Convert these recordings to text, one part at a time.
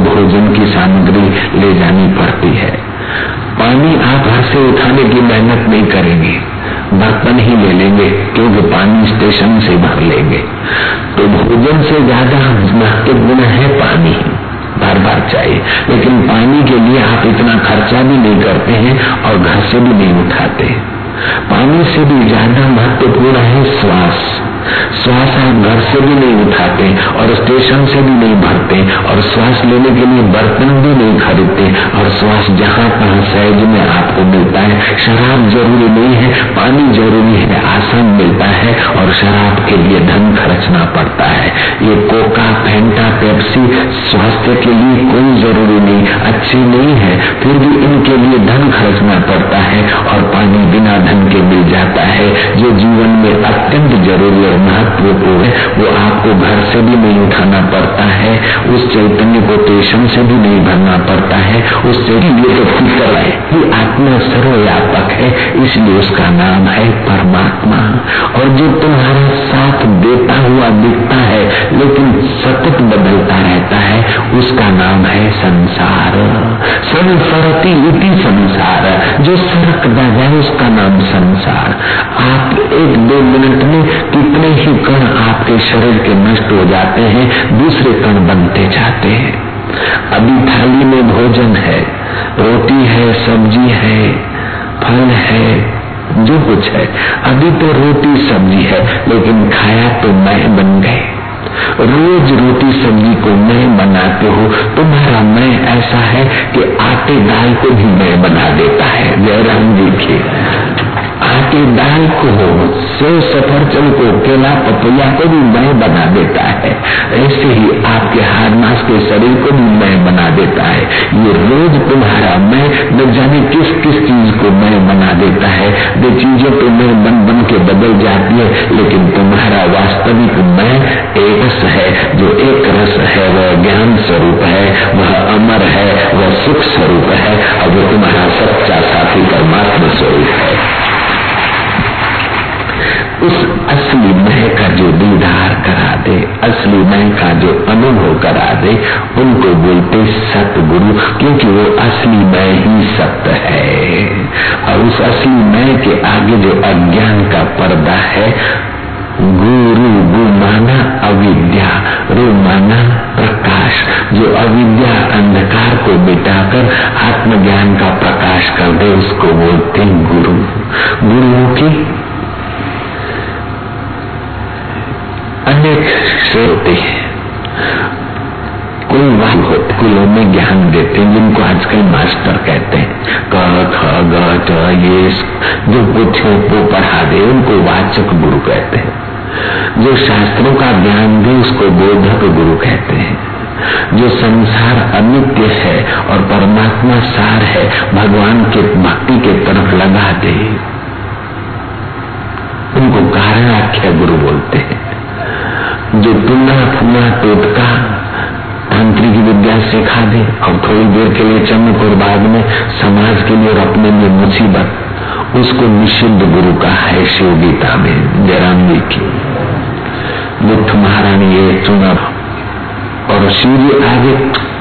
भोजन की सामग्री ले जानी पड़ती है। पानी आप घर से उठाने की मेहनत नहीं करेंगे। बर्तन ही ले लेंगे, क्योंकि पानी स्टेशन से भर लेंगे। तो भोजन से ज़्यादा महत्वपूर्ण है पानी। बार बार चाहिए लेकिन पानी के लिए आप इतना खर्चा भी नहीं करते हैं और घर से भी नहीं उठाते। पानी से भी ज़्यादा महत्वपूर्ण है श्वास। श्वास आप घर से भी नहीं उठाते, और स्टेशन से भी नहीं भरते, और श्वास लेने के लिए बर्तन भी नहीं खरीदते, और श्वास जहाँ तहाँ सहज में आपको मिलता है। शराब ज़रूरी नहीं है, पानी ज़रूरी है, आसान मिलता है, और शराब के लिए धन खर्चना पड़ता है। ये कोका, फेंटा, पेप्सी स्वास्थ्य के लिए कोई ज़रूरी नहीं, अच्छी नहीं है, फिर भी इनके लिए धन खर्चना पड़ता है, और पानी अत्यंत ज़रूरी और महत्वपूर्ण है। वो आपको घर से भी नहीं उठाना पड़ता है, उस चैतन्य को स्टेशन से भी नहीं भरना पड़ता है, उस चैतन्य तो फ़िक्र है। कि आत्मा सर्वव्यापक है, इसलिए उसका नाम है परमात्मा। और जो तुम्हारा साथ देता हुआ दिखता है, लेकिन सतत बदलता रहता है, उसका नाम है संसार। संसरती इति संसार। जो सरकता जाए उसका नाम संसार। आप एक दो मिनट में कितने ही कण आपके शरीर के नष्ट हो जाते हैं, दूसरे कण बनते जाते हैं। अभी थाली में भोजन है, रोटी है, सब्ज़ी है, फल है, जो कुछ है। अभी तो रोटी सब्ज़ी है, लेकिन खाया तो मैं बन गए। रोज रोटी सब्ज़ी को मैं बनाते हो, तुम्हारा मैं ऐसा है कि आटे दाल को भी मैं बना देता है। जयराम जी की आटे दाल को हो सेव सफरचंद को केला पपैया को भी मैं बना देता है। ऐसे ही आपके हार मास के शरीर को भी मैं बना देता है। ये रोज तुम्हारा मैं, न जाने किस किस चीज़ को मैं बना देता है। जो चीज़ों तो मैं बन बन के बदल जाती है, लेकिन तुम्हारा वास्तविक मैं एक रस है। जो एक रस है, वह ज्ञान स्वरूप है, वह अमर है, वह सुख स्वरूप है, और वो तुम्हारा सच्चा साथी परमात्मा स्वरूप है। उस असली मह का जो दीदार करा दे, असली मह का जो अनुभव करा दे, उनको बोलते सतगुरु, क्योंकि वो असली मय ही सत्य है। और उस असली मय के आगे जो अज्ञान का पर्दा है, गुरु गु माना अविद्या रू माना प्रकाश, जो अविद्या अंधकार को मिटाकर आत्मज्ञान का प्रकाश कर दे, उसको बोलते गुरु। गुरुओं की अनेक से होते हैं। कोई वाल होते कुलों में ज्ञान देते हैं, जिनको आजकल मास्टर कहते हैं। क, ख, ग ये जो कुछ वो पढ़ा दे, उनको वाचक गुरु कहते हैं। जो शास्त्रों का ज्ञान दे उसको बोधक गुरु कहते हैं। जो संसार अनित्य है और परमात्मा सार है, भगवान के भक्ति के तरफ़ लगा दे, उनको कारणाख्या गुरु बोलते हैं। जो पुनः पुनः टोटका तांत्रिक विद्या सिखा दे, और थोड़ी देर के लिए चमक और बाद में समाज के लिए और अपने लिए मुसीबत, उसको निषिद्ध गुरु का है शिव गीता में, जयराम जी की। मुठ महारानी ये चुना और शिव जी आगे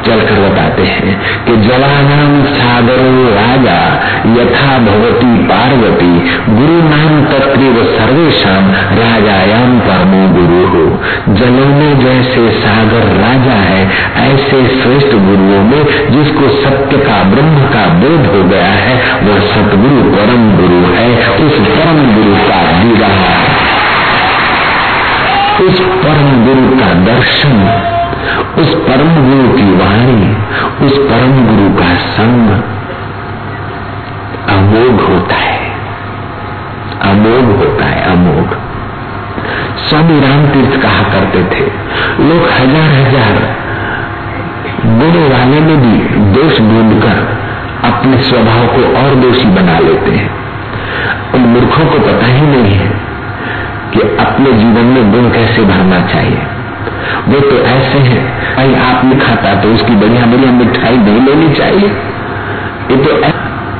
चलकर बताते हैं कि जलानाम सागर राजा, यथा भगवती पार्वती गुरु नाम तत्व सर्वेशम राजायाम परमो गुरु। हो जलों में जैसे सागर राजा है, ऐसे श्रेष्ठ गुरुओं में जिसको सत्य का, ब्रह्म का बोध हो गया है, वह सतगुरु परम गुरु है, उस परम गुरु का दीदार उस परम गुरु का दर्शन उस परम गुरु की वाणी, उस परम गुरु का संग अमोघ होता है। अमोघ होता है, अमोघ। स्वामी राम तीर्थ कहा करते थे, लोग हज़ार हज़ार गुण वाले में भी दोष ढूंढ कर अपने स्वभाव को और दोषी बना लेते हैं। उन मूर्खों को पता ही नहीं है कि अपने जीवन में गुण कैसे भरना चाहिए। वो तो ऐसे है। भाई आपने खाता तो उसकी बढ़िया बढ़िया मिठाई नहीं लेनी चाहिए। ये तो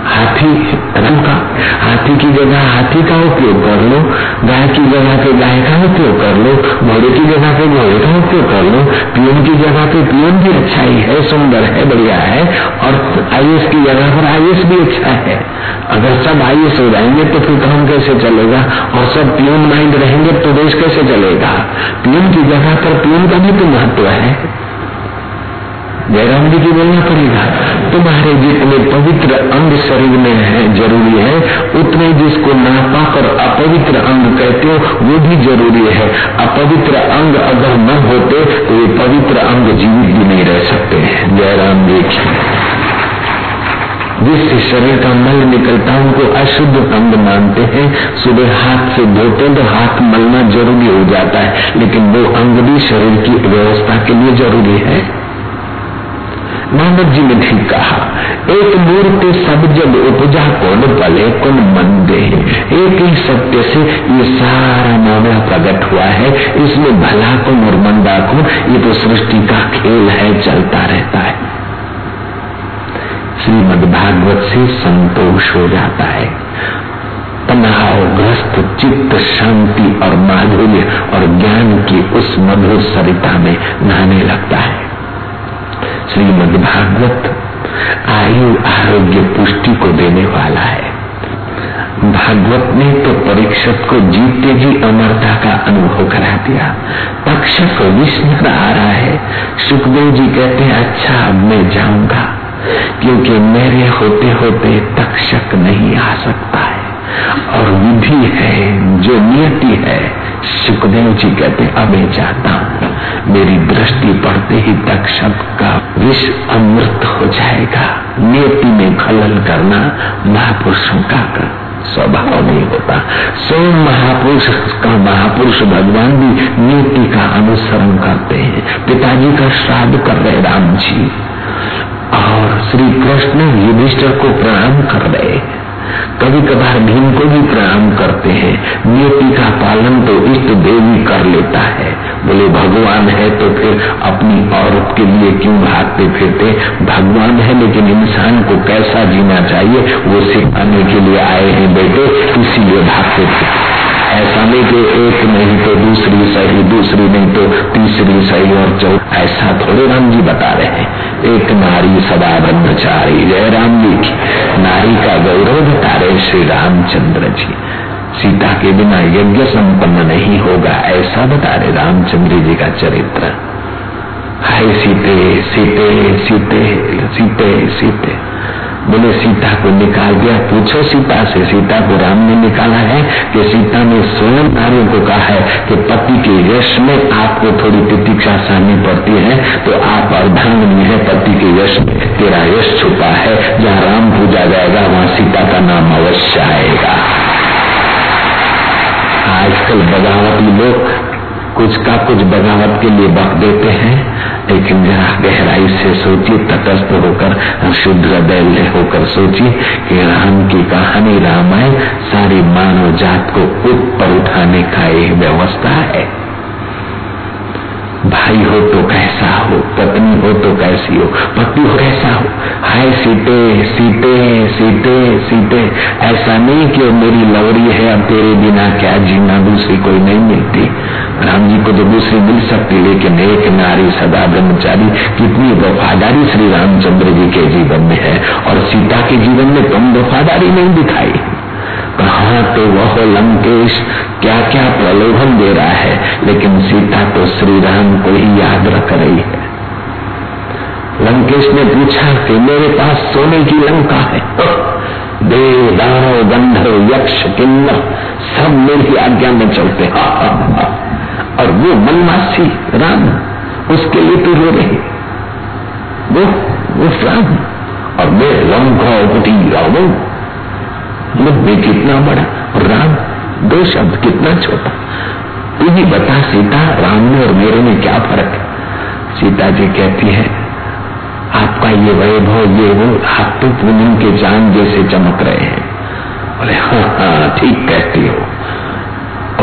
हाथी, रंग का। हाथी की जगह हाथी का उपयोग कर लो, गाय की जगह पे गाय का उपयोग कर लो, घोड़े की जगह पे घोड़े का उपयोग कर लो। पियून की जगह पे पियून भी अच्छा ही है, सुंदर है, बढ़िया है, और आईएएस की जगह पर आईएएस भी अच्छा है। अगर सब आईएएस हो जाएँगे तो फिर काम कैसे चलेगा? और सब पियून माइंड रहेंगे तो देश कैसे चलेगा? पियून की जगह पर पियून का भी तो महत्व है। जयराम जी की बोलना पड़ेगा तुम्हारे जितने पवित्र अंग शरीर में है, ज़रूरी है, उतने जिसको नापाक और अपवित्र अंग कहते हो, वो भी ज़रूरी है। अपवित्र अंग अगर न होते तो ये पवित्र अंग जीवित भी नहीं रह सकते जयराम जी जिससे शरीर का मल निकलता है, उनको अशुद्ध अंग मानते हैं। सुबह हाथ से धोते तो हाथ मलना ज़रूरी हो जाता है, लेकिन वो अंग भी शरीर की व्यवस्था के लिए ज़रूरी है। नानक जी ने ठीक कहा, एक मूर्ति सब जब उपजा कौन पले कौन मन दे एक ही सत्य से ये सारा मामला प्रकट हुआ है। इसमें भला कौन और मंदा कौन? ये तो सृष्टि का खेल है, चलता रहता है। श्रीमद भागवत से संतोष हो जाता है। तनाव ग्रस्त चित्त, शांति और माधुर्य और ज्ञान की उस मधुर सरिता में नहाने लगता है। श्रीमद भागवत आयु आरोग्य पुष्टि को देने वाला है। भागवत ने तो परीक्षक को जीते जी अमरता का अनुभव करा दिया। तक्षक विष्णु आ रहा है। सुखदेव जी कहते हैं अच्छा अब मैं जाऊँगा, क्योंकि मेरे होते होते तक्षक नहीं आ सकता है। और विधि है, जो नियति है, सुखदेव जी कहते अब मैं जाता हूँ। मेरी दृष्टि पड़ते ही तक्षक का विष अमृत हो जाएगा। नियति में खलल करना महापुरुषों का स्वभाव नहीं होता। सो महापुरुष का महापुरुष भगवान भी नीति का अनुसरण करते हैं। पिताजी का श्राद्ध कर रहे राम जी। और श्री कृष्ण युधिष्ठर को प्रणाम कर रहे कभी कभार भीम को भी प्रणाम करते हैं। नियति का पालन तो इष्ट देवी कर लेता है। बोले, भगवान है तो फिर अपनी औरत के लिए क्यों भागते फिरते? भगवान है लेकिन इंसान को कैसा जीना चाहिए? वो सिखाने के लिए आए हैं बेटे इसीलिए भागते फिरते। ऐसा नहीं कि एक नहीं तो दूसरी नहीं तो तीसरी सही और चौ ऐसा थोड़े राम जी बता रहे हैं। एक नारी सदा ब्रह्मचारी। जय राम जी की। नारी का गौरव बता रहे श्री रामचंद्र जी। सीता के बिना यज्ञ संपन्न नहीं होगा, ऐसा बता रहे रामचंद्र जी का चरित्र। हाय सीते सीते सीते सीते सीते। बोले, सीता को निकाल दिया, पूछो सीता से। सीता को राम ने निकाला है कि सीता ने स्वयं नारियों को कहा है कि पति के यश में आपको थोड़ी प्रतीक्षा सहनी पड़ती है तो आप अर्धांगनी है पति के यश में। तेरा यश छुपा है, जहाँ राम पूजा जाएगा, वहाँ सीता का नाम अवश्य आएगा। आजकल बगावती लोग कुछ का कुछ बगावत के लिए बक देते हैं, लेकिन जरा गहराई से सोचिए, तटस्थ होकर शुद्ध हृदय होकर सोचिए कि राम की कहानी रामायण सारी मानव जात को ऊपर उठाने का एक व्यवस्था है। भाई हो तो कैसा हो, पत्नी हो तो कैसी हो, पति हो कैसा हो? हाय सीटे सीटे सीटे सीटे ऐसा नहीं कि मेरी लवरी है, अब तेरे बिना क्या जीना, दूसरी कोई नहीं मिलती। राम जी को तो दूसरी मिल सकती, लेकिन एक नारी सदा ब्रह्मचारी, कितनी वफादारी श्री रामचंद्र जी के जीवन में है, और सीता के जीवन में कम वफादारी नहीं दिखाई। कहा तो वह लंकेश क्या क्या प्रलोभन दे रहा है? लेकिन सीता तो श्री राम को ही याद रख रही है। लंकेश ने पूछा कि मेरे पास सोने की लंका है? देव दानव गंधर्व यक्ष किन्नर सब मेरी आज्ञा में चलते हा, हा, हा। और वो मनवासी राम उसके लिए तू रो रही। वो वो राम और मैं लंका उपटी रावण मुझ कितना बड़ा और राम, दो शब्द कितना छोटा। तू ही बता सीता, राम में और मेरे में क्या फ़र्क है? सीता जी कहती है, आपका ये वैभव, ये वो, आप तो पूनम के चाँद जैसे चमक रहे हैं। बोले हाँ हाँ ठीक कहती हो।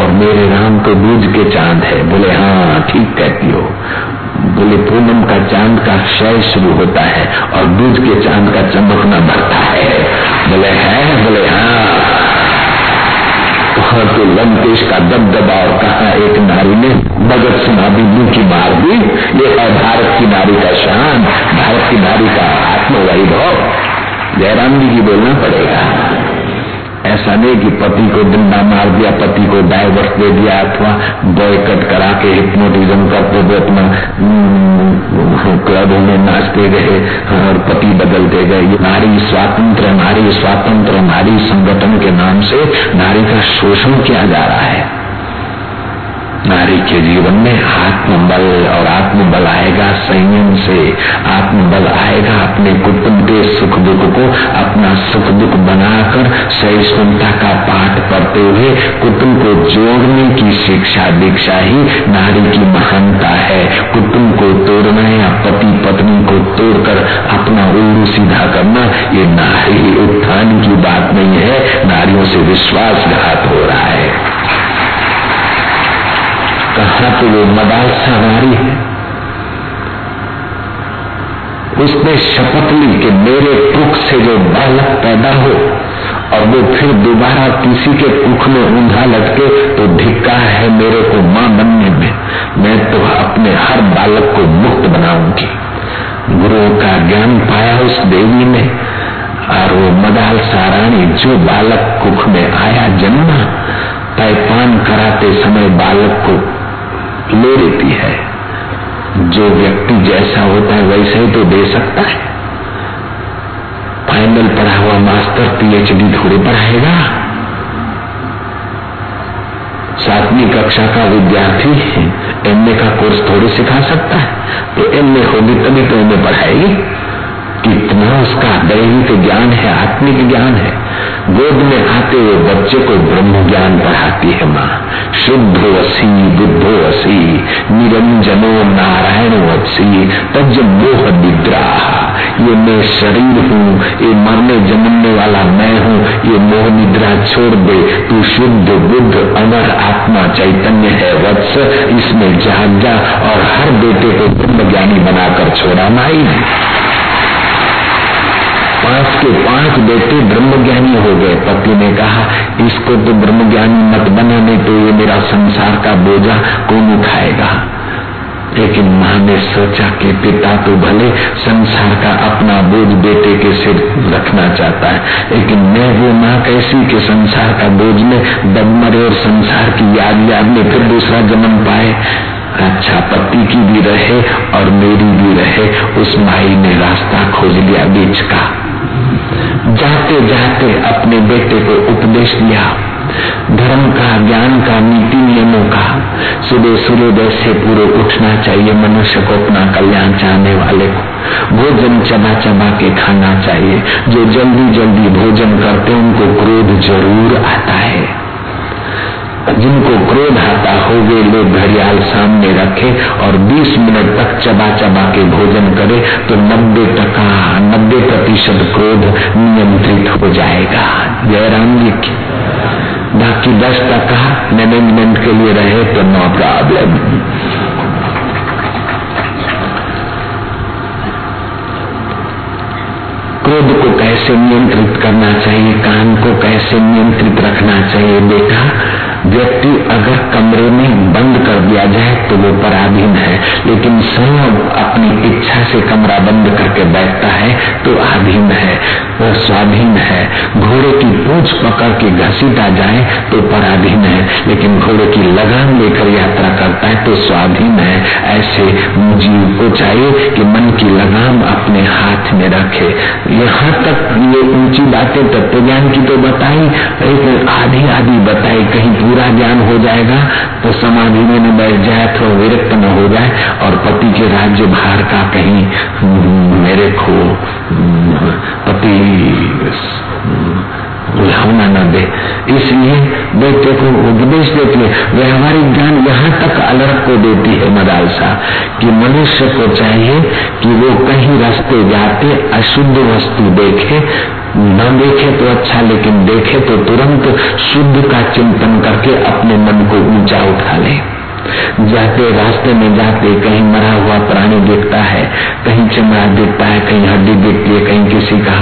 और मेरे राम तो दूध के चाँद है। बोले हाँ ठीक कहती हो। बोले, पूनम का चाँद का क्षय शुरू होता है और दूध के चाँद का चमकना बढ़ता है। बोले है, बोले हाँ वहाँ तो लंकेश का दबदबा और कहा एक नारी ने भगत सिंह बिंदु की मार दी। ये है भारत की नारी का शान, भारत की नारी का आत्मवैभव। जयराम जी की बोलना पड़ेगा। ऐसा नहीं कि पति को डंडा मार दिया, पति को डाइवर्स दे दिया अथवा बॉयकट करा के हिप्नोटिज्म करते हुए अपना क्लब में नाचते गए, और पति बदलते गए। नारी स्वातंत्र नारी स्वातंत्र, नारी संगठन के नाम से नारी का शोषण किया जा रहा है। नारी के जीवन में आत्मबल और आत्मबल आएगा संयम से। आत्मबल आएगा अपने कुटुंब के सुख दुख को, अपना सुख दुख बनाकर सहिष्णुता का पाठ करते हुए कुटुंब को जोड़ने की शिक्षा दीक्षा ही नारी की महानता है। कुटुंब को तोड़ना या पति पत्नी को तोड़कर अपना उल्लू सीधा करना, ये नारी उत्थान की बात नहीं है। नारियों से विश्वासघात हो रहा है। कहा तो वो मदाल सवारी है। उसने शपथ ली कि मेरे कुख से जो बालक पैदा हो और वो फिर दोबारा किसी के कुख में ऊंधा लटके तो धिक्का है मेरे को माँ बनने में। मैं तो अपने हर बालक को मुक्त बनाऊँगी। गुरुओं का ज्ञान पाया उस देवी ने और वो मदाल साराणी जो बालक कुख में आया जन्मा पैपान कराते समय बालक को ले लेती है। जो व्यक्ति जैसा होता है वैसे ही तो दे सकता है। फाइनल पढ़ा हुआ मास्टर पीएचडी थोड़े पढ़ाएगा। सातवीं कक्षा का विद्यार्थी एमए का कोर्स थोड़े सिखा सकता है। तो एमए होगी तभी तो एमए पढ़ाएगी। कितना उसका दैविक ज्ञान है, आत्मिक ज्ञान है। गोद में आते हुए बच्चे को ब्रह्म ज्ञान पढ़ाती है माँ। शुद्ध असी बुद्धो असी निरंजनो नारायण वत्सी तज मोह निद्रा ये मैं शरीर हूँ, ये मरने जन्मने वाला मैं हूँ, ये मोह निद्रा छोड़ दे। तू शुद्ध, बुद्ध, अमर आत्मा चैतन्य है, वत्स। इसमें जाग जा और हर बेटे को ब्रह्म ज्ञानी बनाकर छोड़ा। माई। पाँच के पाँच बेटे ब्रह्मज्ञानी हो गए। पति ने कहा, इसको तो ब्रह्मज्ञानी मत बना, नहीं तो ये मेरा संसार का बोझा कौन उठाएगा? लेकिन माँ ने सोचा कि पिता तो भले संसार का अपना बोझ बेटे के सिर रखना चाहता है, लेकिन मैं वो माँ कैसी कि संसार का बोझ में दब मरे और संसार की याद याद में फिर दूसरा जन्म पाए? अच्छा पति की भी रहे और मेरी भी रहे, उस माई ने रास्ता खोज लिया बीच का। जाते जाते अपने बेटे को उपदेश दिया। धर्म का, ज्ञान का, नीति नियमों का। सुबह सूर्योदय से पूरे उठना चाहिए, मनुष्य को अपना कल्याण चाहने वाले को। भोजन चबा चबा के खाना चाहिए। जो जल्दी जल्दी भोजन करते उनको क्रोध ज़रूर आता है। जिनको क्रोध आता हो गए लोग घड़ियाल सामने रखे और 20 मिनट तक चबा चबा के भोजन करे तो 90 टका 90 प्रतिशत क्रोध नियंत्रित हो जाएगा। जयराम जी की बाकी 10 टका मैनेजमेंट के लिए रहे तो नो प्रॉब्लम क्रोध को कैसे नियंत्रित करना चाहिए, कान को कैसे नियंत्रित रखना चाहिए, बेटा? व्यक्ति अगर कमरे में बंद कर दिया जाए तो वो पराधीन है। लेकिन स्वयं अपनी इच्छा से कमरा बंद करके बैठता है तो आधीन है, वो स्वाधीन है। घोड़े की पूछ पकड़ के घसीटा जाए तो पराधीन है। लेकिन घोड़े की लगाम लेकर यात्रा करता है तो स्वाधीन है। ऐसे जीव को चाहिए कि मन की लगाम अपने हाथ में रखे। यहाँ तक ये ऊँची बातें तत्व ज्ञान की तो बताई, लेकिन आधी आधी बताई कहीं ज्ञान हो जाएगा तो समाधि में बैठ जाए तो विरक्त न हो जाए, और पति के राज्य भार का कहीं मेरे को पति भावना न दे इसलिए बेटे को उपदेश देती है। व्यवहारिक ज्ञान यहाँ तक अलर्ट को देती है मदालसा कि मनुष्य को चाहिए कि वो कहीं रास्ते जाते अशुद्ध वस्तु देखे। न देखे तो अच्छा लेकिन देखे तो तुरंत शुद्ध का चिंतन करके अपने मन को ऊँचा उठा ले। जाते रास्ते में जाते कहीं मरा हुआ प्राणी देखता है, कहीं चमड़ा देखता है, कहीं हड्डी देखती है, कहीं किसी का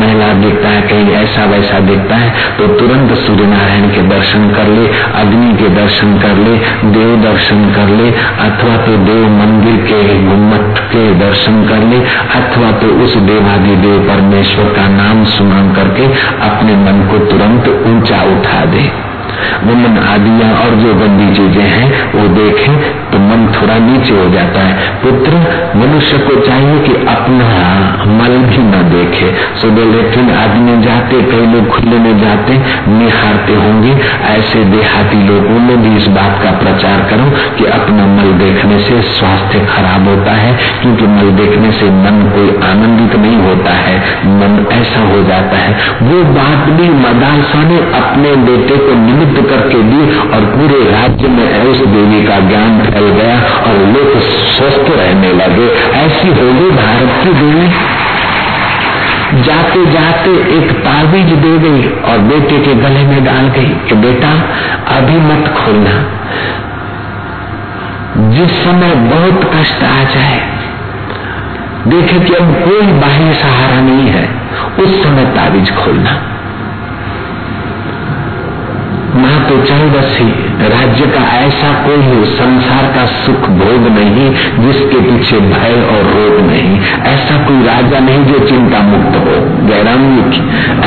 महिला देखता है, कहीं ऐसा वैसा देखता है तो तुरंत सूर्य नारायण के दर्शन कर ले, अग्नि के दर्शन कर ले, देव दर्शन कर ले, अथवा तो देव मंदिर के गुम्मट के दर्शन कर ले, अथवा तो उस देवादि देव परमेश्वर का नाम सुमरण करके अपने मन को तुरंत ऊँचा उठा दे। वमन आदिया और जो गंदी चीज़ें हैं, वो देखें तो मन थोड़ा नीचे हो जाता है। पुत्र, मनुष्य को चाहिए कि अपना मल भी न देखे। सुबह लेकिन आदमी जाते, कई लोग खुले में जाते, निहारते होंगे। ऐसे देहाती लोगों में भी इस बात का प्रचार करो कि अपना मल देखने से स्वास्थ्य खराब होता है, क्योंकि मल देखने से मन कोई आनंदित नहीं होता है। मन ऐसा हो जाता है। वो बात भी मदालसा ने अपने बेटे को सिद्ध करके दी और पूरे राज्य में उस देवी का ज्ञान फैल गया और लोग स्वस्थ रहने लगे। ऐसी होगी भारत की देवी। जाते जाते एक ताबीज दे गई और बेटे के गले में डाल गई कि बेटा, अभी मत खोलना। जिस समय बहुत कष्ट आ जाए, देखे कि अब कोई बाह्य सहारा नहीं है, उस समय ताबीज खोलना। माँ तो चल बसी राज्य का ऐसा कोई संसार का सुख भोग नहीं, जिसके पीछे भय और रोग नहीं। ऐसा कोई राजा नहीं जो चिंता मुक्त हो। जयराम जी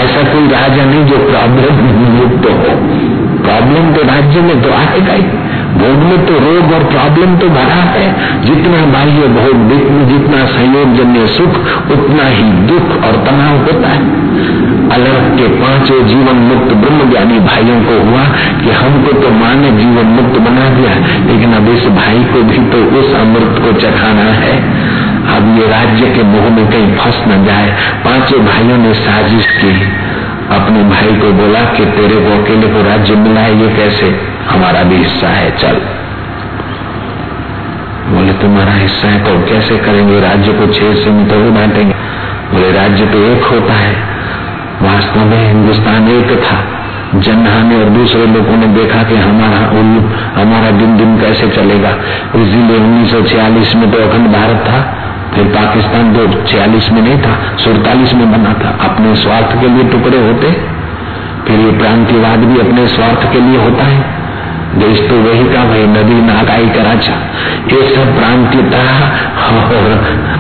ऐसा कोई राजा नहीं जो प्रॉब्लम मुक्त हो। प्रॉब्लम तो राज्य में तो आएगा ही। भोग में तो रोग और प्रॉब्लम तो भरा है। जितना बाह्य भोग, जितना संयोग जन्य सुख, उतना ही दुख और तनाव होता है। अलग के पाँचों जीवन मुक्त ब्रह्म ज्ञानी भाइयों को हुआ कि हमको तो माँ ने जीवन मुक्त बना दिया, लेकिन अब इस भाई को भी तो उस अमृत को चखाना है। अब ये राज्य के मुँह में कहीं फंस न जाए। पाँचों भाइयों ने साजिश की। अपने भाई को बोला कि तेरे को अकेले को राज्य मिला है, ये कैसे? हमारा भी हिस्सा है, चल। बोले, तुम्हारा हिस्सा है तो कैसे करेंगे? राज्य को छह से में तो बांटेंगे। बोले, राज्य तो एक होता है। वास्तव में हिंदुस्तान एक था। जन्हा ने और दूसरे लोगों ने देखा कि हमारा उल्लू हमारा दिन दिन कैसे चलेगा। इसीलिए उन्नीस में तो अखंड भारत था, फिर पाकिस्तान तो छियालीस में नहीं था, सैतालीस में बना था। अपने स्वार्थ के लिए टुकड़े होते, फिर ये प्रांतिवाद भी अपने स्वार्थ के लिए होता है। देश तो वही का वही, नदी नागाई कराचा ये सब प्रांतीयता और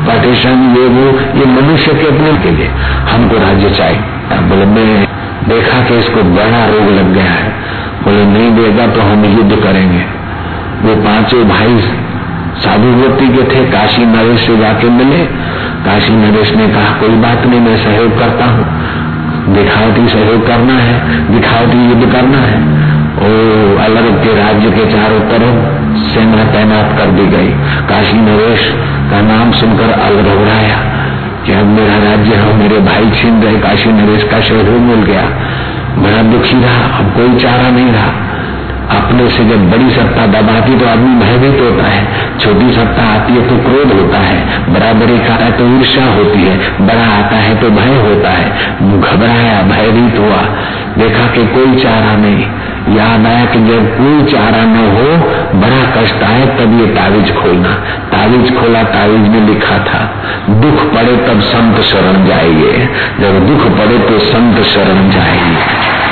पार्टीशन ये वो, ये मनुष्य के अपने के लिए। हमको राज्य चाहिए। बोले, मैं देखा कि इसको बड़ा रोग लग गया है। बोले, नहीं देगा तो हम युद्ध करेंगे। वो पाँचों भाई साधुवती के थे, काशी नरेश से जाके मिले। काशी नरेश ने कहा, कोई बात नहीं, मैं सहयोग करता हूँ। दिखावटी सहयोग करना है, दिखावटी युद्ध करना है। ओ, अलग के राज्य के चारों तरफ़ सेना तैनात कर दी गई। काशी नरेश का नाम सुनकर अलग घबराया। कि अब मेरा राज्य, हो, मेरे भाई छीन रहे, काशी नरेश का शहर मिल गया। बड़ा दुखी रहा, अब कोई चारा नहीं रहा। अपने से जब बड़ी सत्ता दबाती तो आदमी भयभीत होता है, छोटी सत्ता आती है तो क्रोध होता है, बराबरी का है तो ईर्षा होती है, बड़ा आता है तो भय होता है, घबराया, भयभीत हुआ, देखा कि कोई चारा नहीं, याद आया कि जब कोई चारा न हो, बड़ा कष्ट आए, तब ये तावीज खोलना, तावीज खोला, तावीज में लिखा था, दुख पड़े तब संत शरण जाइए, जब दुख पड़े तो संत शरण जाइए।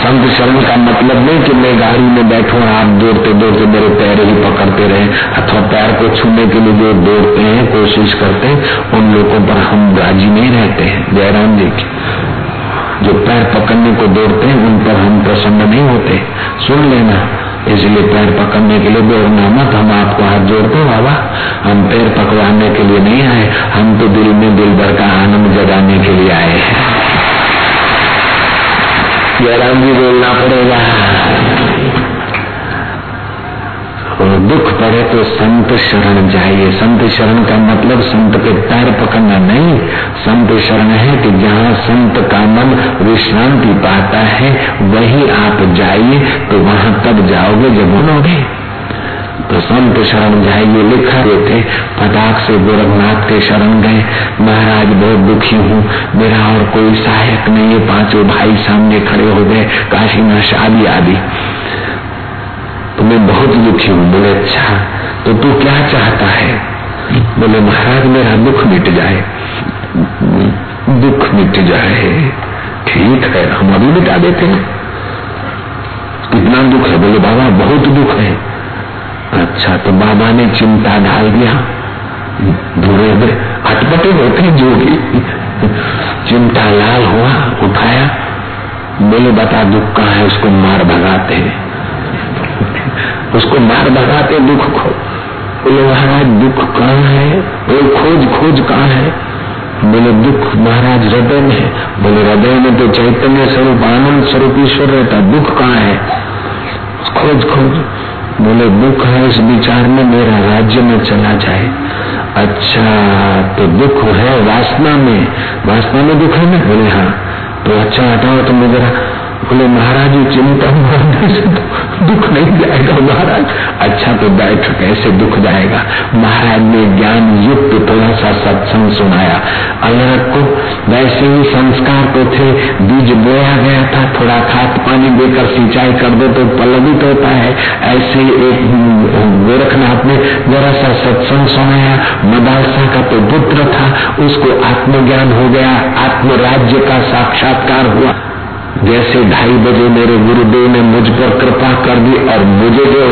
संत शरण का मतलब नहीं कि मैं गाड़ी में बैठू आप दौड़ते दौड़ते मेरे पैर ही पकड़ते रहे, अथवा पैर को छूने के लिए जो दौड़ते हैं, कोशिश करते हैं, उन लोगों पर हम राज़ी नहीं रहते हैं। जयराम जी की, जो पैर पकड़ने को दौड़ते हैं, उन पर हम प्रसन्न नहीं होते। सुन लेना, इसलिए पैर पकड़ने के लिए दौड़ना मत हम आपको हाथ जोड़ते बाबा। हम पैर पकवाने के लिए नहीं आए, हम तो दिल में दिल भर का आनंद जगाने के लिए आए हैं। जयराम जी बोलना पड़ेगा। दुख पड़े तो संत शरण जाइए। संत शरण का मतलब संत के पैर पकड़ना नहीं। संत शरण है कि जहाँ संत का मन विश्रांति पाता है, वही आप जाइए तो वहाँ तब जाओगे जब बनोगे तो संत शरण जाइए लिखा देते पटाख से गोरखनाथ के शरण गए। महाराज, बहुत दुखी हूँ। मेरा और कोई सहायक नहीं है। पाँचों भाई सामने खड़े हो गए। काशी में शादी आदि। तो मैं बहुत दुखी हूँ। बोले अच्छा तो तू क्या चाहता है? बोले, महाराज, मेरा दुख मिट जाए। दुख मिट जाए। ठीक है, हम अभी मिटा देते हैं। कितना दुख है। बोले, बाबा, बहुत दुख है। अच्छा तो बाबा ने चिंता डाल दिया धूरे में अटपटे होते जोगी। चिंता लाल हुआ, उठाया। बोले, बता, दुख कहा है? उसको मार भगाते उसको मार भगाते दुख को। बोले, महाराज, दुख कहाँ है? बोले, खोज खोज कहाँ है? बोले, दुख महाराज, हृदय में बोले, हृदय में तो चैतन्य स्वरूप, आनंद स्वरूप ईश्वर रहता दुख कहाँ है? खोज खोज। बोले, दुख है इस विचार में, मेरा राज्य में चला जाए। अच्छा तो दुख है वासना में। वासना में दुख है ना? बोले हाँ। तो अच्छा हटाओ तो मेरा जरा बोले, महाराज चिंता मारने से तो दुख नहीं जाएगा, महाराज। अच्छा तो बैठ, कैसे दुख जाएगा? महाराज ने ज्ञान युक्त थोड़ा सा सत्संग सुनाया। अलग को वैसे ही संस्कार तो थे, बीज बोया गया था, थोड़ा खाद पानी देकर सिंचाई कर दो तो पल्लवित होता है। ऐसे एक गोरखनाथ ने जरा सा सत्संग सुनाया। मदालसा का तो पुत्र था, उसको आत्मज्ञान हो गया, आत्मराज्य का साक्षात्कार हुआ। जैसे ढाई बजे मेरे गुरुदेव ने मुझ पर कृपा कर दी और मुझे जो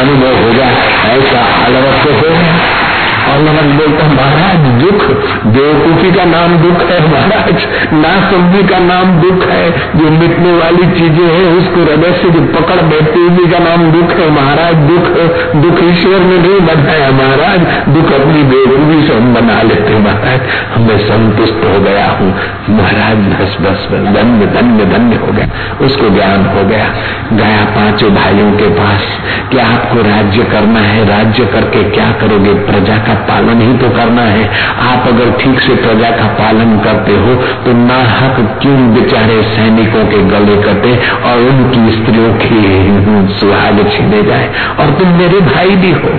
अनुभव हो गया, ऐसा अलग हो गया। और नमक बोलता महाराज, दुख, बेवकूफ़ी का नाम दुख है, महाराज। ना समझी का नाम दुख है। जो मिटने वाली चीज़ें हैं, उसको हृदय से जो पकड़ बैठती उसी का नाम दुख है, महाराज, दुख दुख ईश्वर ने नहीं बनाया महाराज। दुख अपनी बेवकूफ़ी से हम बना लेते महाराज। मैं संतुष्ट हो गया हूँ। महाराज बस बस, धन्य धन्य धन्य हो गया। उसको ज्ञान हो गया। गया पाँचों भाइयों के पास, क्या आपको राज्य करना है? राज्य करके क्या करोगे? प्रजा का पालन ही तो करना है। आप अगर ठीक से प्रजा का पालन करते हो तो ना हक क्यों बेचारे सैनिकों के गले कटे और उनकी स्त्रियों की सुहाग छीने जाए? और तुम मेरे भाई भी हो।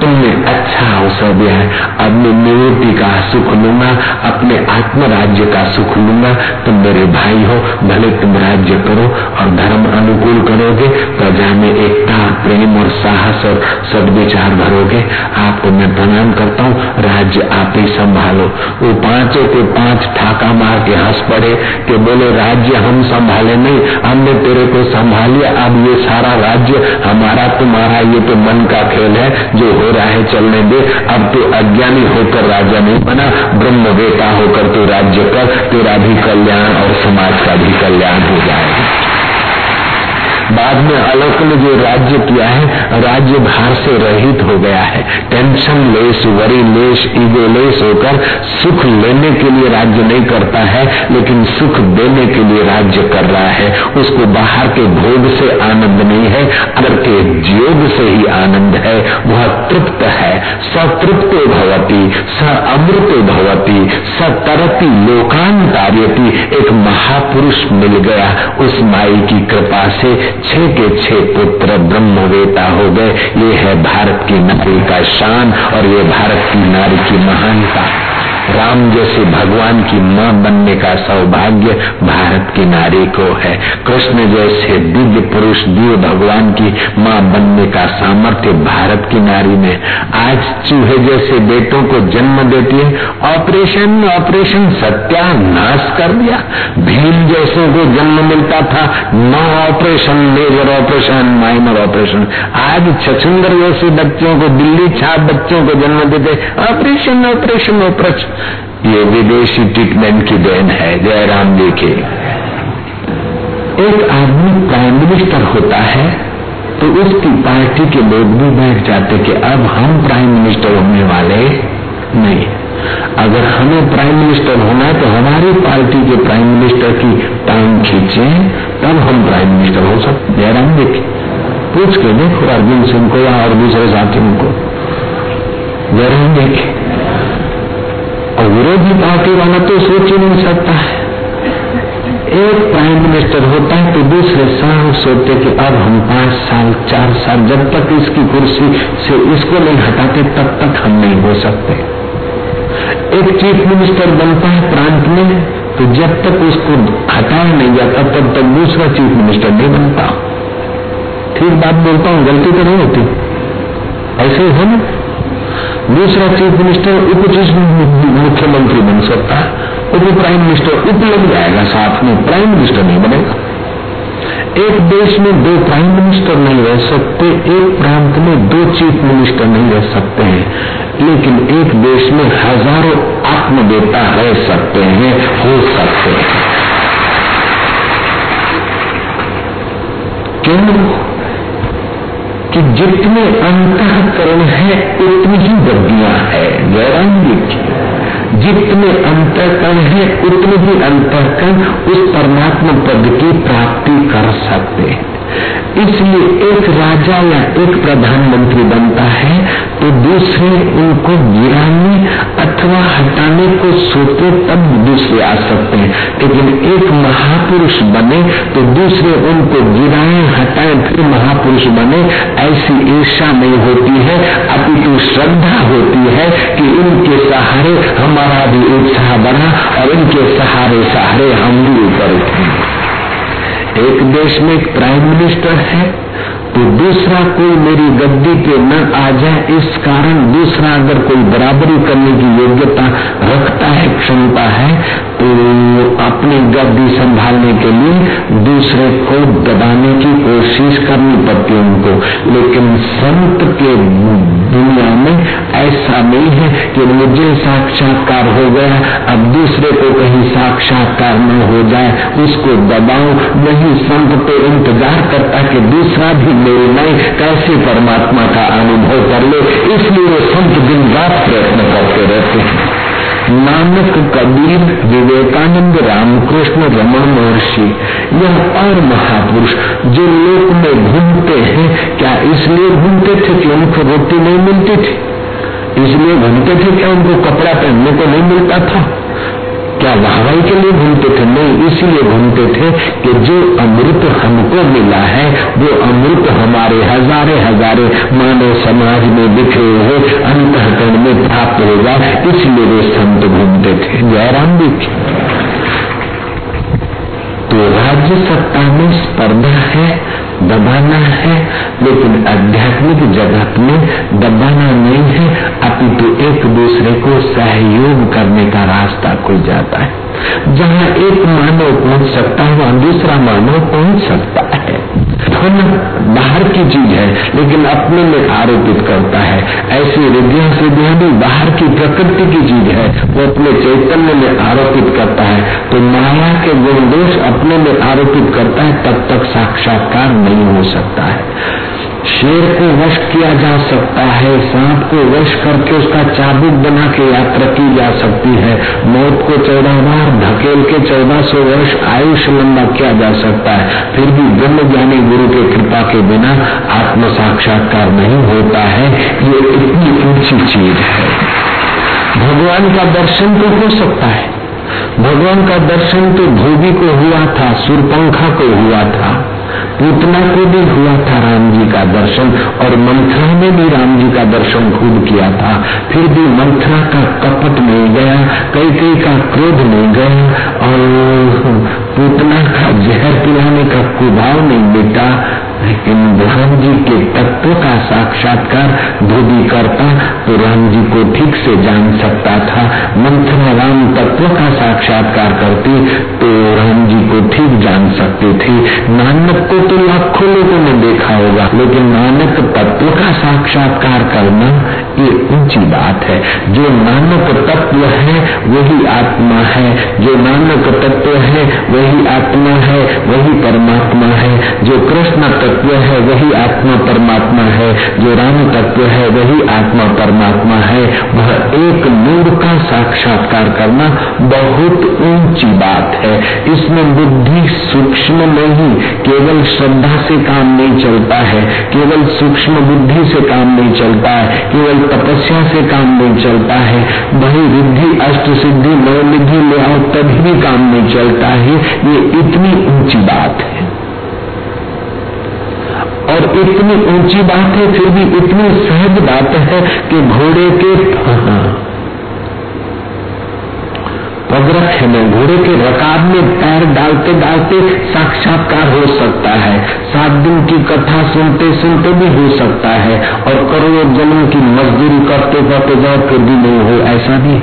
तुमने अच्छा अवसर दिया है। अब मैं निवृत्ति का सुख लूँगा, अपने आत्म राज्य का सुख लूँगा। तुम मेरे भाई हो, भले तुम राज्य करो और धर्म अनुकूल करोगे, प्रजा में एकता, प्रेम और साहस और सदविचार भरोगे। आपको मैं प्रणाम करता हूँ। राज्य आप ही संभालो। वो पाँचों के पाँच ठाका मार के हंस पड़े कि बोले, राज्य हम संभाले नहीं, हमने तेरे को संभालिया अब ये सारा राज्य हमारा, तुम्हारा, ये तो मन का खेल है। जो हो रहा है चलने दे। अब तू अज्ञानी होकर राजा नहीं बना ब्रह्म बेटा होकर तू राज्य कर, तेरा भी कल्याण और समाज का भी कल्याण हो जाएगा बाद में अलग ने जो राज्य किया है, राज्य भार से रहित हो गया है। Tension less worry less ego less होकर सुख लेने के लिए राज्य नहीं करता है, लेकिन सुख देने के लिए राज्य कर रहा है। उसको बाहर के भोग से आनंद नहीं है अगर के योग से ही आनंद है। वह तृप्त है, सतृप्त भवती स अमृत भवती स तरती लोकांतार्यति। एक महापुरुष मिल गया उस माई की कृपा से छह के छह पुत्र ब्रह्मवेता हो गए। ये है भारत की नारी का शान और ये भारत की नारी की महानता। राम जैसे भगवान की माँ बनने का सौभाग्य भारत की नारी को है। कृष्ण जैसे दिव्य पुरुष दिव्य भगवान की माँ बनने का सामर्थ्य भारत की नारी में। आज चूहे जैसे बेटों को जन्म देती है। ऑपरेशन ऑपरेशन, सत्यानाश कर दिया। भीम जैसे को जन्म मिलता था। No operation, major operation, minor operation. आज छछुंदर जैसे बच्चों को, दिल्ली छाप बच्चों को जन्म देते। Operation operation operation. ये विदेशी ट्रीटमेंट की देन है, जयराम जी की एक आदमी प्राइम मिनिस्टर होता है तो उसकी पार्टी के लोग भी बैठ जाते कि अब हम प्राइम मिनिस्टर होने वाले नहीं। अगर हमें प्राइम मिनिस्टर होना है तो हमारी पार्टी के प्राइम मिनिस्टर की टांग खींचे, तब हम प्राइम मिनिस्टर हो सकते जयराम जी पूछ के देखो, अरविंद सिंह को या और दूसरे साथियों को। जयराम जी विरोधी पार्टी वाला तो सोच ही नहीं सकता है। एक प्राइम मिनिस्टर होता है तो दूसरे साल सोचते कि अब हम पाँच साल, चार साल, जब तक इसकी कुर्सी से इसको नहीं हटाते, तब तक हम नहीं हो सकते। एक चीफ मिनिस्टर बनता है प्रांत में तो जब तक उसको हटाया नहीं जाता, तब तक दूसरा चीफ मिनिस्टर नहीं बनता। ठीक बात बोलता हूँ, गलती तो नहीं होती। ऐसे ही है ना? दूसरा चीफ मिनिस्टर उप चीफ मुख्यमंत्री बन सकता है, उप प्राइम मिनिस्टर उप लग जाएगा, साथ में प्राइम मिनिस्टर नहीं बनेगा। एक देश में दो प्राइम मिनिस्टर नहीं रह सकते, एक प्रांत में दो चीफ मिनिस्टर नहीं रह सकते हैं, लेकिन एक देश में हज़ारों आत्मदेवता रह सकते हैं, हो सकते हैं। क्यों कि जितने अंतकरण जितने अंतकरण है उतने ही अंतकरण उस परमात्मा पद की प्राप्ति कर सकते हैं। इसलिए एक राजा या एक प्रधानमंत्री बनता है तो दूसरे उनको गिराने अथवा हटाने को सोचे तब दूसरे आ सकते हैं। लेकिन एक महापुरुष बने तो दूसरे उनको गिराए, हटाए, फिर महापुरुष बने, ऐसी ईर्षा नहीं होती है, अपितु श्रद्धा होती है कि इनके सहारे हमारा भी उत्साह बना और इनके सहारे सहारे हम भी ऊपर उठेंगे एक देश में एक प्राइम मिनिस्टर है तो दूसरा कोई मेरी गद्दी पे न आ जाए, इस कारण दूसरा अगर कोई बराबरी करने की योग्यता रखता है, क्षमता है तो अपनी गद्दी संभालने के लिए दूसरे को दबाने की कोशिश करनी पड़ती उनको। लेकिन संत के दुनिया में ऐसा नहीं है कि मुझे साक्षात्कार हो गया, अब दूसरे को कहीं साक्षात्कार न हो जाए, उसको दबाओ नहीं, संत तो इंतज़ार करता कि दूसरा भी मेरे में कैसे परमात्मा का अनुभव कर ले? इसलिए वो संत दिन रात प्रयत्न करते रहते हैं। नानक कबीर विवेकानंद रामकृष्ण रमन महर्षि, यह और महापुरुष जो लोक में घूमते हैं, क्या इसलिए घूमते थे कि उनको रोटी नहीं मिलती थी? इसलिए घूमते थे क्या उनको कपड़ा पहनने को नहीं मिलता था? क्या वाहवाही के लिए घूमते थे? नहीं, इसलिए घूमते थे कि जो अमृत हमको मिला है, वो अमृत हमारे हजारे हजारे मानव समाज में बिखरे हुए अंतकरण में प्राप्त होगा, इसलिए वे संत घूमते थे। जयराम जी। सत्ता में स्पर्धा है, दबाना है, लेकिन आध्यात्मिक जगत में दबाना नहीं है अपितु एक दूसरे को सहयोग करने का रास्ता खुल जाता है। जहाँ एक मानव पहुँच सकता है, वहाँ दूसरा मानव पहुँच सकता है। धन बाहर की चीज़ है, लेकिन अपने में आरोपित करता है। ऐसी विद्या सिद्धियाँ भी बाहर की प्रकृति की चीज़ है, वो अपने चैतन्य में आरोपित करता है। तो माया के गुण दोष अपने में आरोपित करता है, तब तक साक्षात्कार नहीं हो सकता है। शेर को वश किया जा सकता है, सांप को वश करके उसका चाबुक बना के यात्रा की जा सकती है। मौत को चौदह बार धकेल के चौदह सौ वर्ष आयुष लंबा किया जा सकता है। फिर भी ब्रह्म ज्ञानी गुरु के कृपा के बिना आत्म साक्षात्कार नहीं होता है। ये इतनी ऊँची चीज़ है। भगवान का दर्शन तो हो सकता है। भगवान का दर्शन तो धोबी को हुआ था, सुरपंखा को हुआ था। पूतना को भी हुआ था राम जी का दर्शन और मंथरा ने भी राम जी का दर्शन खूब किया था। फिर भी मंथरा का कपट नहीं गया कई कई का क्रोध नहीं गया और पूतना का जहर पिलाने का कुभाव नहीं बेटा लेकिन राम जी के तत्व का साक्षात्कार करता तो राम जी को ठीक से जान सकता था। मंथरा राम तत्व का साक्षात्कार करती तो राम जी को ठीक जान सकती थी। नानक को तो लाखों लोगों ने देखा होगा, लेकिन नानक तत्व का साक्षात्कार करना ये ऊँची बात है। जो नानक तत्व है, वही आत्मा है। जो नानक तत्व है, वही आत्मा है, वही परमात्मा है। जो कृष्ण तत्व तत्व है, वही आत्मा परमात्मा है। जो राम तत्व है, वही आत्मा परमात्मा है। वह एक नूर का साक्षात्कार करना बहुत ऊँची बात है। इसमें बुद्धि सूक्ष्म नहीं केवल श्रद्धा से काम नहीं चलता है, केवल सूक्ष्म बुद्धि से काम नहीं चलता है, केवल तपस्या से काम नहीं चलता है। वही रिद्धि, अष्ट सिद्धि नवनिधि ले आओ तभी काम नहीं चलता है। ये इतनी ऊँची बात है। इतनी ऊँची बात है, फिर भी इतनी सहज बात है कि घोड़े के पगरख में, घोड़े के रकाब में पैर डालते डालते साक्षात्कार हो सकता है। सात दिन की कथा सुनते सुनते भी हो सकता है और करोड़ों जनों की मजदूरी करते करते जाओ, फिर भी नहीं हो, ऐसा भी